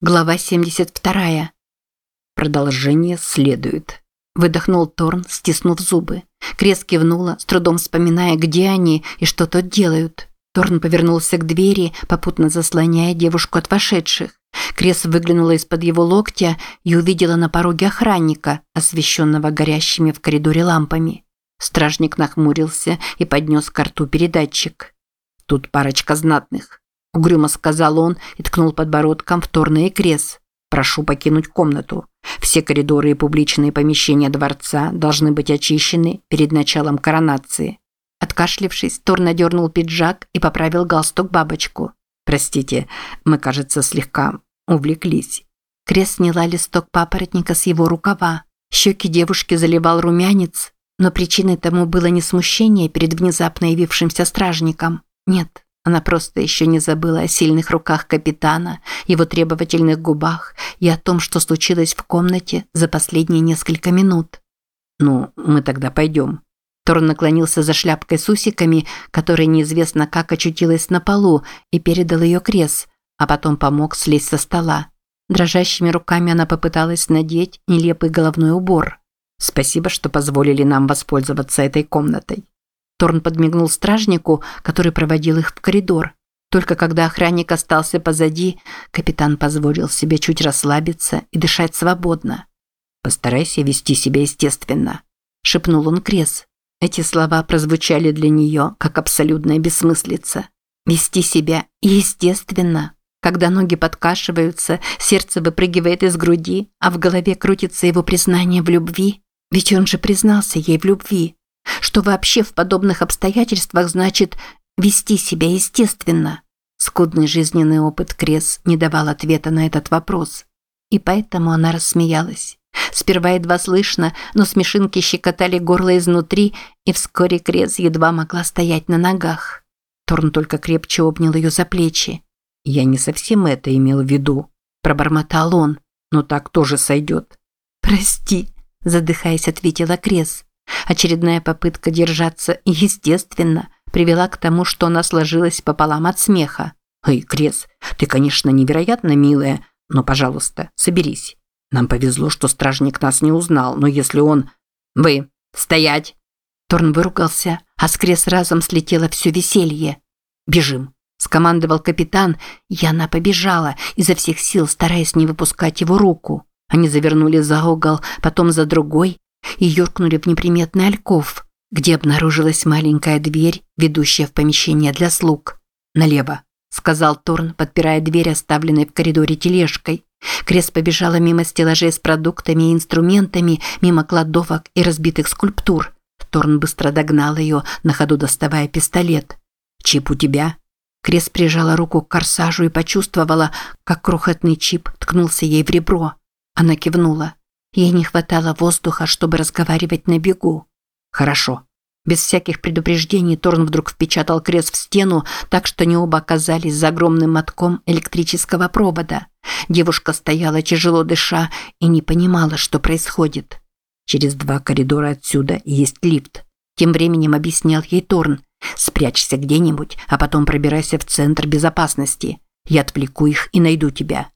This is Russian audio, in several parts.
Глава 72. Продолжение следует. Выдохнул Торн, стиснув зубы. Крес кивнула, с трудом вспоминая, где они и что тут делают. Торн повернулся к двери, попутно заслоняя девушку от вошедших. Крес выглянула из-под его локтя и увидела на пороге охранника, освещенного горящими в коридоре лампами. Стражник нахмурился и поднес к рту передатчик. «Тут парочка знатных. – угрюмо сказал он и ткнул подбородком в торный крес. «Прошу покинуть комнату. Все коридоры и публичные помещения дворца должны быть очищены перед началом коронации». Откашлившись, Тор надернул пиджак и поправил галстук-бабочку. «Простите, мы, кажется, слегка увлеклись». Крес сняла листок папоротника с его рукава. Щеки девушки заливал румянец, но причиной тому было не смущение перед внезапно явившимся стражником. Нет, она просто еще не забыла о сильных руках капитана, его требовательных губах и о том, что случилось в комнате за последние несколько минут. «Ну, мы тогда пойдем». Торн наклонился за шляпкой с усиками, которая неизвестно как очутилась на полу, и передал ее Крес, а потом помог слезть со стола. Дрожащими руками она попыталась надеть нелепый головной убор. «Спасибо, что позволили нам воспользоваться этой комнатой». Торн подмигнул стражнику, который проводил их в коридор. Только когда охранник остался позади, капитан позволил себе чуть расслабиться и дышать свободно. «Постарайся вести себя естественно», – шепнул он Крес. Эти слова прозвучали для нее, как абсолютная бессмыслица. «Вести себя естественно», когда ноги подкашиваются, сердце выпрыгивает из груди, а в голове крутится его признание в любви. Ведь он же признался ей в любви. Что вообще в подобных обстоятельствах значит вести себя естественно? Скудный жизненный опыт Крес не давал ответа на этот вопрос. И поэтому она рассмеялась. Сперва едва слышно, но смешинки щекотали горло изнутри, и вскоре Крес едва могла стоять на ногах. Торн только крепче обнял ее за плечи. «Я не совсем это имел в виду», – пробормотал он, – «но так тоже сойдет». «Прости», – задыхаясь, ответила Крес. Очередная попытка держаться естественно привела к тому, что она сложилась пополам от смеха. «Эй, Крес, ты, конечно, невероятно милая, но, пожалуйста, соберись. Нам повезло, что стражник нас не узнал, но если он...» «Вы! Стоять!» Торн выругался, а с Крес разом слетело все веселье. «Бежим!» – скомандовал капитан, и она побежала, изо всех сил стараясь не выпускать его руку. Они завернули за угол, потом за другой, и юркнули в неприметный альков, где обнаружилась маленькая дверь, ведущая в помещение для слуг. «Налево», – сказал Торн, подпирая дверь, оставленной в коридоре тележкой. Крес побежала мимо стеллажей с продуктами и инструментами, мимо кладовок и разбитых скульптур. Торн быстро догнал ее, на ходу доставая пистолет. «Чип у тебя?» Крес прижала руку к корсажу и почувствовала, как крохотный чип ткнулся ей в ребро. Она кивнула. Ей не хватало воздуха, чтобы разговаривать на бегу. Хорошо. Без всяких предупреждений Торн вдруг впечатал крест в стену, так что они оба оказались за огромным мотком электрического провода. Девушка стояла тяжело дыша и не понимала, что происходит. Через два коридора отсюда есть лифт. Тем временем объяснял ей Торн. «Спрячься где-нибудь, а потом пробирайся в центр безопасности. Я отвлеку их и найду тебя».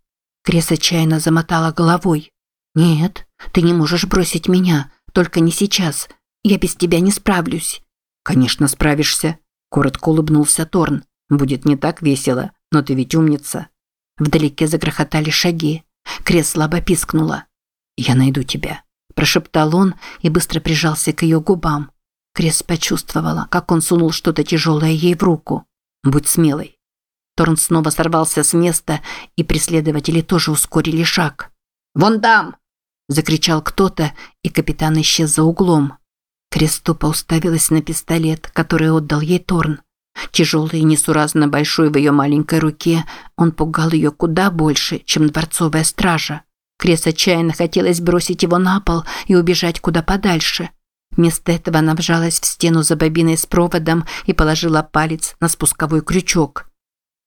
Крес отчаянно замотала головой. «Нет, ты не можешь бросить меня, только не сейчас. Я без тебя не справлюсь». «Конечно, справишься», – коротко улыбнулся Торн. «Будет не так весело, но ты ведь умница». Вдалеке загрохотали шаги. Крес слабо пискнула. «Я найду тебя», – прошептал он и быстро прижался к ее губам. Крес почувствовала, как он сунул что-то тяжелое ей в руку. «Будь смелой». Торн снова сорвался с места, и преследователи тоже ускорили шаг. «Вон там!» Закричал кто-то, и капитан исчез за углом. Креступа уставилась на пистолет, который отдал ей Торн. Тяжелый и несуразно большой в ее маленькой руке, он пугал ее куда больше, чем дворцовая стража. Крес отчаянно хотелось бросить его на пол и убежать куда подальше. Вместо этого она вжалась в стену за бобиной с проводом и положила палец на спусковой крючок.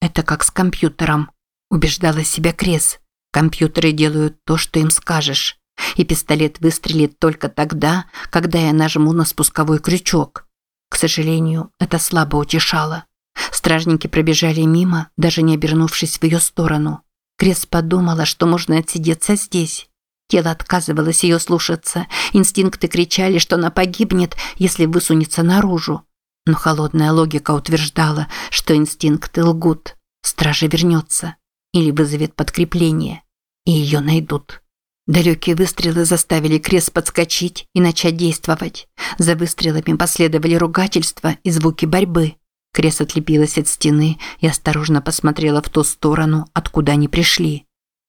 «Это как с компьютером», – убеждала себя Крес. «Компьютеры делают то, что им скажешь и пистолет выстрелит только тогда, когда я нажму на спусковой крючок. К сожалению, это слабо утешало. Стражники пробежали мимо, даже не обернувшись в ее сторону. Крес подумала, что можно отсидеться здесь. Тело отказывалось ее слушаться. Инстинкты кричали, что она погибнет, если высунется наружу. Но холодная логика утверждала, что инстинкты лгут. Стража вернется или вызовет подкрепление, и ее найдут. Далекие выстрелы заставили Крес подскочить и начать действовать. За выстрелами последовали ругательства и звуки борьбы. Крес отлепилась от стены и осторожно посмотрела в ту сторону, откуда они пришли.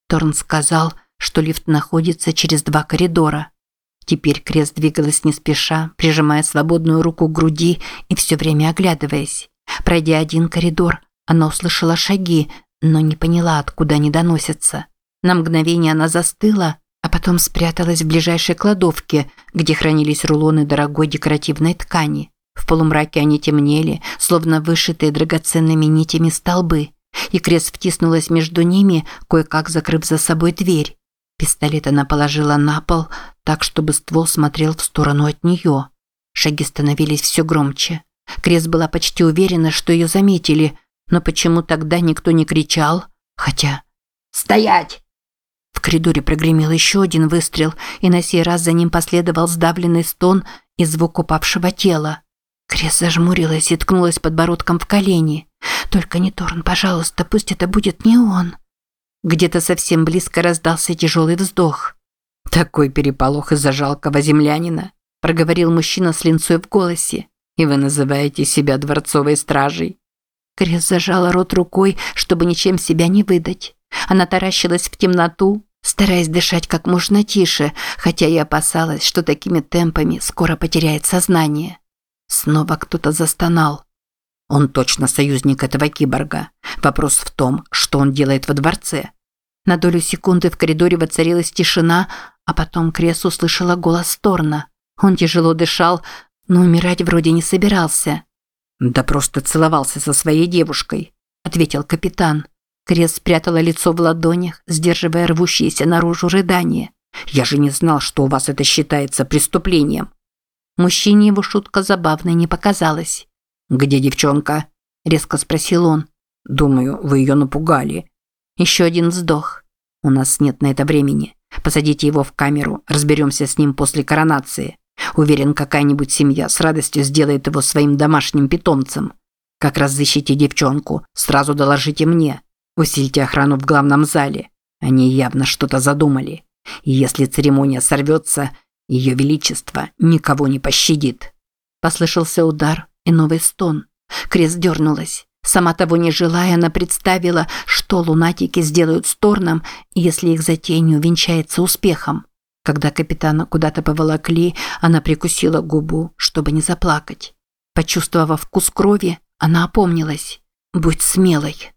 Торн сказал, что лифт находится через два коридора. Теперь Крес двигалась не спеша, прижимая свободную руку к груди и все время оглядываясь. Пройдя один коридор, она услышала шаги, но не поняла, откуда они доносятся. На мгновение она застыла, а потом спряталась в ближайшей кладовке, где хранились рулоны дорогой декоративной ткани. В полумраке они темнели, словно вышитые драгоценными нитями столбы, и Крес втиснулась между ними, кое-как закрыв за собой дверь. Пистолет она положила на пол, так, чтобы ствол смотрел в сторону от нее. Шаги становились все громче. Крес была почти уверена, что ее заметили, но почему тогда никто не кричал? Хотя... «Стоять!» В коридоре прогремел еще один выстрел, и на сей раз за ним последовал сдавленный стон и звук упавшего тела. Крес зажмурилась и ткнулась подбородком в колени. «Только не Торн, пожалуйста, пусть это будет не он». Где-то совсем близко раздался тяжелый вздох. «Такой переполох из-за жалкого землянина», – проговорил мужчина с линцой в голосе. «И вы называете себя дворцовой стражей?» Крес зажала рот рукой, чтобы ничем себя не выдать. Она таращилась в темноту, стараясь дышать как можно тише, хотя и опасалась, что такими темпами скоро потеряет сознание. Снова кто-то застонал. Он точно союзник этого киборга. Вопрос в том, что он делает во дворце. На долю секунды в коридоре воцарилась тишина, а потом Крес услышала голос Торна. Он тяжело дышал, но умирать вроде не собирался. «Да просто целовался со своей девушкой», – ответил капитан. Крес спрятала лицо в ладонях, сдерживая рвущиеся наружу рыдания. «Я же не знал, что у вас это считается преступлением». Мужчине его шутка забавной не показалась. «Где девчонка?» – резко спросил он. «Думаю, вы ее напугали». Еще один вздох. «У нас нет на это времени. Посадите его в камеру, разберемся с ним после коронации. Уверен, какая-нибудь семья с радостью сделает его своим домашним питомцем. Как разыщите девчонку, сразу доложите мне. Усильте охрану в главном зале. Они явно что-то задумали. И если церемония сорвется, ее величество никого не пощадит. Послышался удар и новый стон. Крест дернулась. Сама того не желая, она представила, что лунатики сделают с Торном, если их затея не увенчается успехом. Когда капитана куда-то поволокли, она прикусила губу, чтобы не заплакать. Почувствовав вкус крови, она опомнилась. «Будь смелой»,